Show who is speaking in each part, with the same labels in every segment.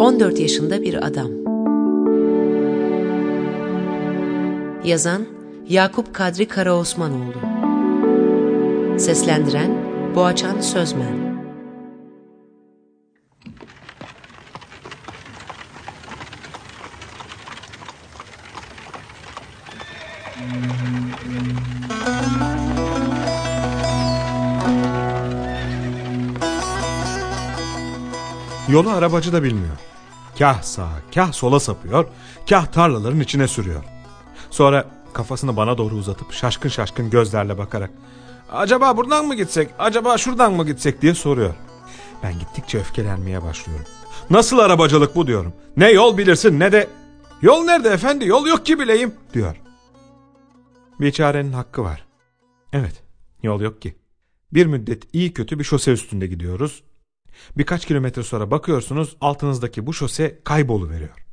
Speaker 1: 14 yaşında bir adam. Yazan Yakup Kadri Karaosmanoğlu. Seslendiren Boğaçan Sözmen.
Speaker 2: Yolu arabacı da bilmiyor. Kah sağa, kah sola sapıyor, kah tarlaların içine sürüyor. Sonra kafasını bana doğru uzatıp şaşkın şaşkın gözlerle bakarak ''Acaba buradan mı gitsek, acaba şuradan mı gitsek?'' diye soruyor. Ben gittikçe öfkelenmeye başlıyorum. ''Nasıl arabacılık bu?'' diyorum. ''Ne yol bilirsin ne de...'' ''Yol nerede efendi, yol yok ki bileyim.'' diyor. Biçarenin hakkı var. Evet, yol yok ki. Bir müddet iyi kötü bir şose üstünde gidiyoruz. Birkaç kilometre sonra bakıyorsunuz altınızdaki bu şose kaybolu veriyor.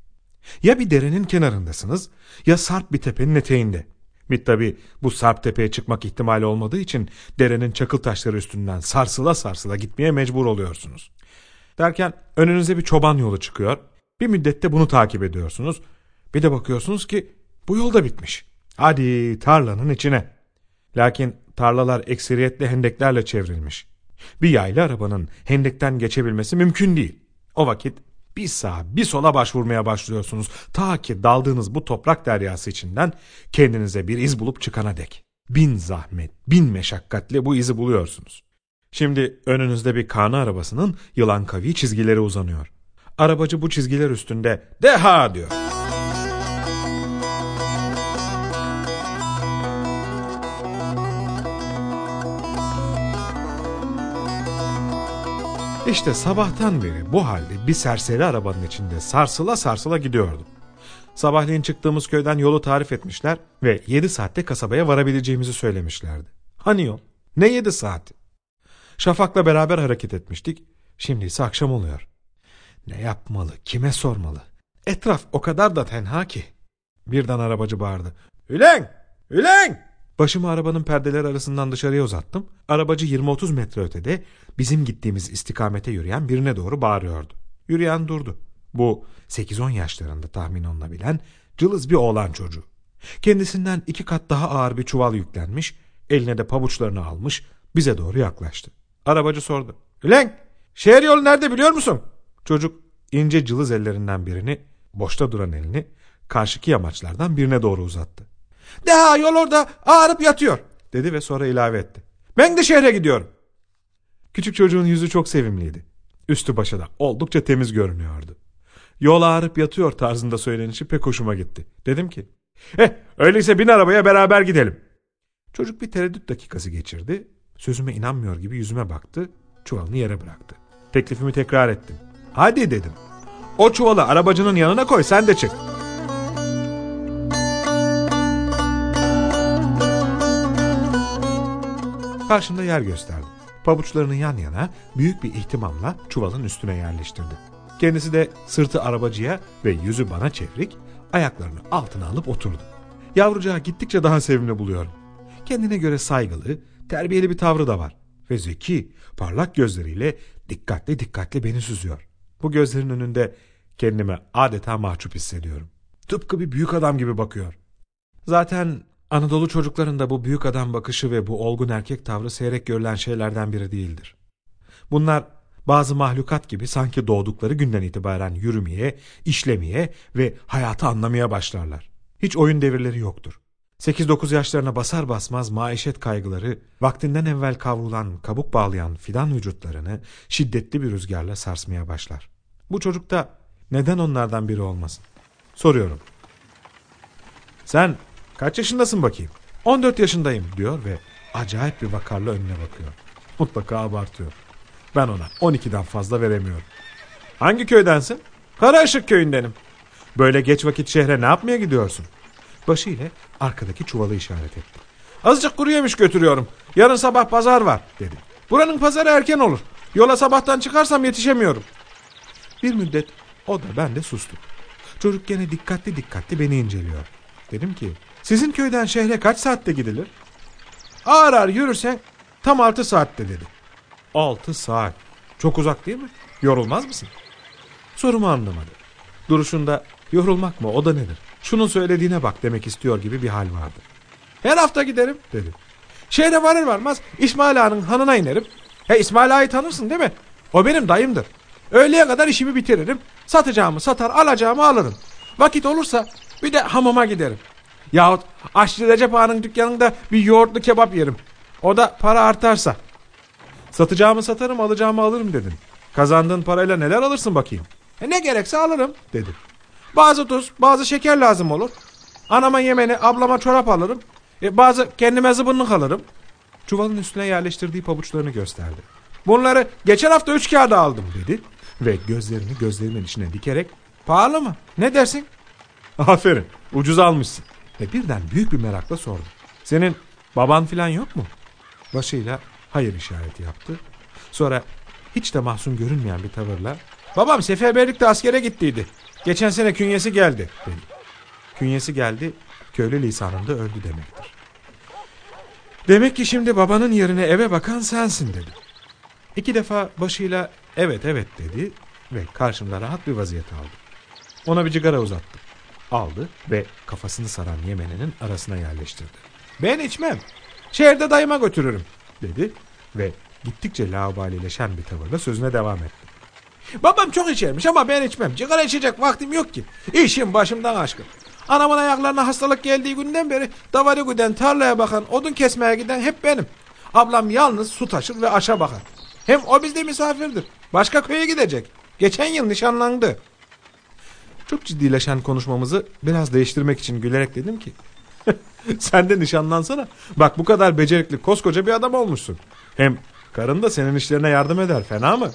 Speaker 2: Ya bir derenin kenarındasınız ya sarp bir tepenin eteğinde. Bir tabi bu sarp tepeye çıkmak ihtimali olmadığı için derenin çakıl taşları üstünden sarsıla sarsıla gitmeye mecbur oluyorsunuz. Derken önünüze bir çoban yolu çıkıyor. Bir müddette bunu takip ediyorsunuz. Bir de bakıyorsunuz ki bu yol da bitmiş. Hadi tarlanın içine. Lakin tarlalar ekseriyetle hendeklerle çevrilmiş. Bir yaylı arabanın hendekten geçebilmesi mümkün değil. O vakit bir sağa bir sola başvurmaya başlıyorsunuz. Ta ki daldığınız bu toprak deryası içinden kendinize bir iz bulup çıkana dek. Bin zahmet, bin meşakkatle bu izi buluyorsunuz. Şimdi önünüzde bir kana arabasının yılan kavi çizgileri uzanıyor. Arabacı bu çizgiler üstünde deha diyor. İşte sabahtan beri bu halde bir serseri arabanın içinde sarsıla sarsıla gidiyordum. Sabahleyin çıktığımız köyden yolu tarif etmişler ve 7 saatte kasabaya varabileceğimizi söylemişlerdi. Hani yol? Ne 7 saati? Şafak'la beraber hareket etmiştik. Şimdi ise akşam oluyor. Ne yapmalı, kime sormalı? Etraf o kadar da tenha ki. Birden arabacı bağırdı. Ülen! Ülen! Başımı arabanın perdeleri arasından dışarıya uzattım. Arabacı 20-30 metre ötede bizim gittiğimiz istikamete yürüyen birine doğru bağırıyordu. Yürüyen durdu. Bu 8-10 yaşlarında tahmin olunabilen cılız bir oğlan çocuğu. Kendisinden iki kat daha ağır bir çuval yüklenmiş, eline de pabuçlarını almış, bize doğru yaklaştı. Arabacı sordu. Ülen, şehir yolu nerede biliyor musun? Çocuk ince cılız ellerinden birini, boşta duran elini karşıki yamaçlardan birine doğru uzattı. Daha yol orada ağrıp yatıyor dedi ve sonra ilave etti. Ben de şehre gidiyorum. Küçük çocuğun yüzü çok sevimliydi. Üstü başı da oldukça temiz görünüyordu. Yol ağrıp yatıyor tarzında söylenişi pek hoşuma gitti. Dedim ki, eh öyleyse bin arabaya beraber gidelim. Çocuk bir tereddüt dakikası geçirdi. Sözüme inanmıyor gibi yüzüme baktı, çuvalını yere bıraktı. Teklifimi tekrar ettim. Hadi dedim. O çuvalı arabacının yanına koy sen de çık. Karşımda yer gösterdi. Pabuçlarını yan yana büyük bir ihtimamla çuvalın üstüne yerleştirdi. Kendisi de sırtı arabacıya ve yüzü bana çevrik, ayaklarını altına alıp oturdu. Yavrucağı gittikçe daha sevimli buluyorum. Kendine göre saygılı, terbiyeli bir tavrı da var. Ve zeki, parlak gözleriyle dikkatli dikkatli beni süzüyor. Bu gözlerin önünde kendime adeta mahcup hissediyorum. Tıpkı bir büyük adam gibi bakıyor. Zaten Anadolu çocuklarında bu büyük adam bakışı ve bu olgun erkek tavrı seyrek görülen şeylerden biri değildir. Bunlar bazı mahlukat gibi sanki doğdukları günden itibaren yürümeye, işlemeye ve hayatı anlamaya başlarlar. Hiç oyun devirleri yoktur. 8-9 yaşlarına basar basmaz maişet kaygıları, vaktinden evvel kavrulan, kabuk bağlayan fidan vücutlarını şiddetli bir rüzgarla sarsmaya başlar. Bu çocuk da neden onlardan biri olmasın? Soruyorum. Sen Kaç yaşındasın bakayım? 14 yaşındayım diyor ve acayip bir vakarla önüne bakıyor. Mutlaka abartıyor. Ben ona 12'den fazla veremiyorum. Hangi köydensin? Karaışık köyündenim. Böyle geç vakit şehre ne yapmaya gidiyorsun? Başı ile arkadaki çuvalı işaret etti. Azıcık kuru yemiş götürüyorum. Yarın sabah pazar var dedi. Buranın pazarı erken olur. Yola sabahtan çıkarsam yetişemiyorum. Bir müddet o da ben de sustuk. Çocuk gene dikkatli dikkatli beni inceliyor. Dedim ki sizin köyden şehre kaç saatte gidilir? Ağır ağır yürürsen tam altı saatte dedi. Altı saat. Çok uzak değil mi? Yorulmaz mısın? Sorumu anlamadı. Duruşunda yorulmak mı o da nedir? Şunun söylediğine bak demek istiyor gibi bir hal vardı. Her hafta giderim dedi. Şeyde varır varmaz İsmail Ağa'nın hanına inerim. He İsmail Ağa'yı tanırsın değil mi? O benim dayımdır. Öğleye kadar işimi bitiririm. Satacağımı satar alacağımı alırım. Vakit olursa bir de hamama giderim. Yahut Aşçı Recep Ağa'nın dükkanında bir yoğurtlu kebap yerim. O da para artarsa. Satacağımı satarım alacağımı alırım dedin. Kazandığın parayla neler alırsın bakayım. E ne gerekse alırım dedi. Bazı tuz bazı şeker lazım olur. Anama yemeni ablama çorap alırım. E, bazı kendime zıbınlık alırım. Çuvalın üstüne yerleştirdiği pabuçlarını gösterdi. Bunları geçen hafta üç kağıda aldım dedi. Ve gözlerini gözlerimin içine dikerek pahalı mı ne dersin? Aferin ucuz almışsın. Ve birden büyük bir merakla sordu. Senin baban filan yok mu? Başıyla hayır işareti yaptı. Sonra hiç de mahzun görünmeyen bir tavırla babam seferberlikte askere gittiydi. Geçen sene künyesi geldi dedi. Künyesi geldi köylü lisanında öldü demektir. Demek ki şimdi babanın yerine eve bakan sensin dedi. İki defa başıyla evet evet dedi ve karşımda rahat bir vaziyet aldı. Ona bir cigara uzattım. Aldı ve kafasını saran yemeninin arasına yerleştirdi. Ben içmem. Şehirde dayıma götürürüm dedi ve gittikçe laubalileşen bir tavırla sözüne devam etti. Babam çok içermiş ama ben içmem. Cigara içecek vaktim yok ki. İşim başımdan aşkın. Anamın ayaklarına hastalık geldiği günden beri davarı güden tarlaya bakan odun kesmeye giden hep benim. Ablam yalnız su taşır ve aşa bakar. Hem o bizde misafirdir. Başka köye gidecek. Geçen yıl nişanlandı. Çok ciddileşen konuşmamızı biraz değiştirmek için gülerek dedim ki. Sen de nişanlansana. Bak bu kadar becerikli koskoca bir adam olmuşsun. Hem karın da senin işlerine yardım eder. Fena mı?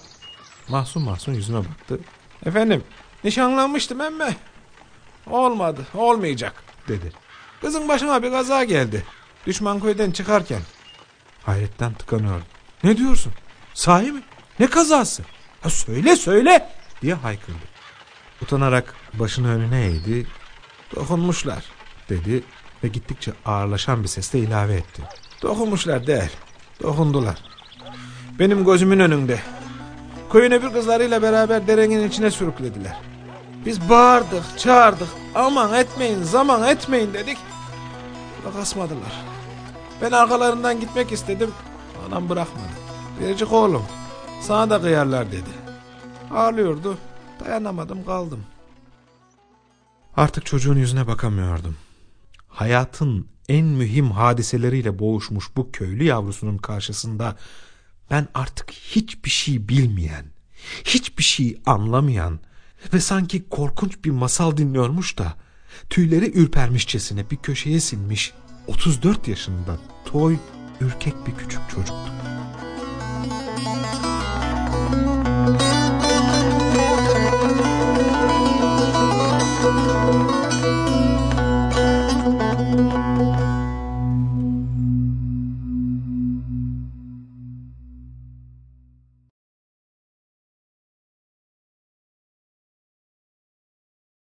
Speaker 2: Mahsun mahsun yüzüme baktı. Efendim nişanlanmıştım emme. Olmadı olmayacak dedi. Kızın başına bir kaza geldi. Düşman köyden çıkarken. Hayretten tıkanıyordu. Ne diyorsun? Sahi mi? Ne kazası? Ha söyle söyle diye haykırdı. Utanarak başını önüne eğdi. Dokunmuşlar dedi ve gittikçe ağırlaşan bir sesle ilave etti. Dokunmuşlar değil. Dokundular. Benim gözümün önünde. Köyün öbür kızlarıyla beraber derenin içine sürüklediler. Biz bağırdık, çağırdık. Aman etmeyin, zaman etmeyin dedik. Kulak asmadılar. Ben arkalarından gitmek istedim. Anam bırakmadı. Biricik oğlum, sana da kıyarlar dedi. Ağlıyordu. Dayanamadım kaldım. Artık çocuğun yüzüne bakamıyordum. Hayatın en mühim hadiseleriyle boğuşmuş bu köylü yavrusunun karşısında ben artık hiçbir şey bilmeyen, hiçbir şey anlamayan ve sanki korkunç bir masal dinliyormuş da tüyleri ürpermişçesine bir köşeye sinmiş 34 yaşında toy, ürkek bir küçük çocuktu.